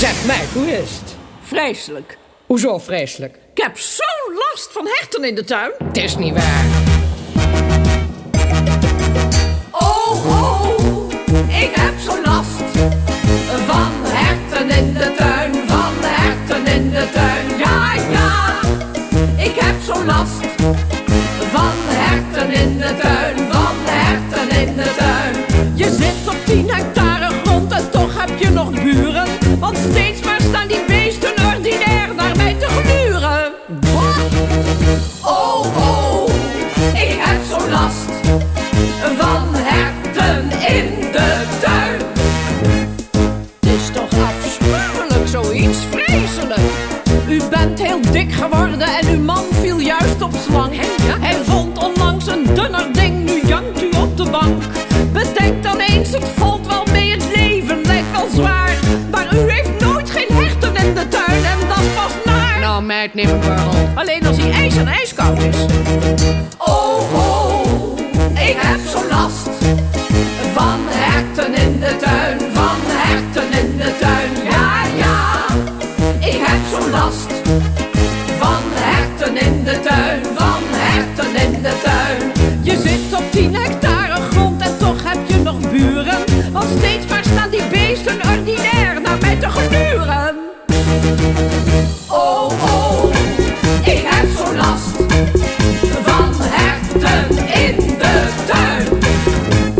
Zeg meid, hoe is het? Vreselijk. Hoezo vreselijk? Ik heb zo'n last van herten in de tuin. Het is niet waar. Oh, oh, ik heb zo'n last van herten in de tuin, van herten in de tuin. Ja, ja, ik heb zo'n last van herten in de tuin, van herten in de tuin. Je zit op 10 hectare grond en toch heb je nog buren. Zo'n last van herten in de tuin. Het is toch afschuwelijk, zoiets vreselijk. U bent heel dik geworden en uw man viel juist op slang. Hij vond onlangs een dunner ding, nu jankt u op de bank. Bedenk dan eens, het valt wel mee, het leven lijkt wel zwaar. Maar u heeft nooit geen herten in de tuin en dat is pas naar. Nou meid, neem een borrel. Alleen als hij ijs en ijskoud is zo'n last van herten in de tuin, van herten in de tuin. Ja, ja, ik heb zo'n last van herten in de tuin, van herten in de tuin. Je zit op 10 hectare grond en toch heb je nog buren. Want steeds maar staan die beesten ordinair naar mij te geduren.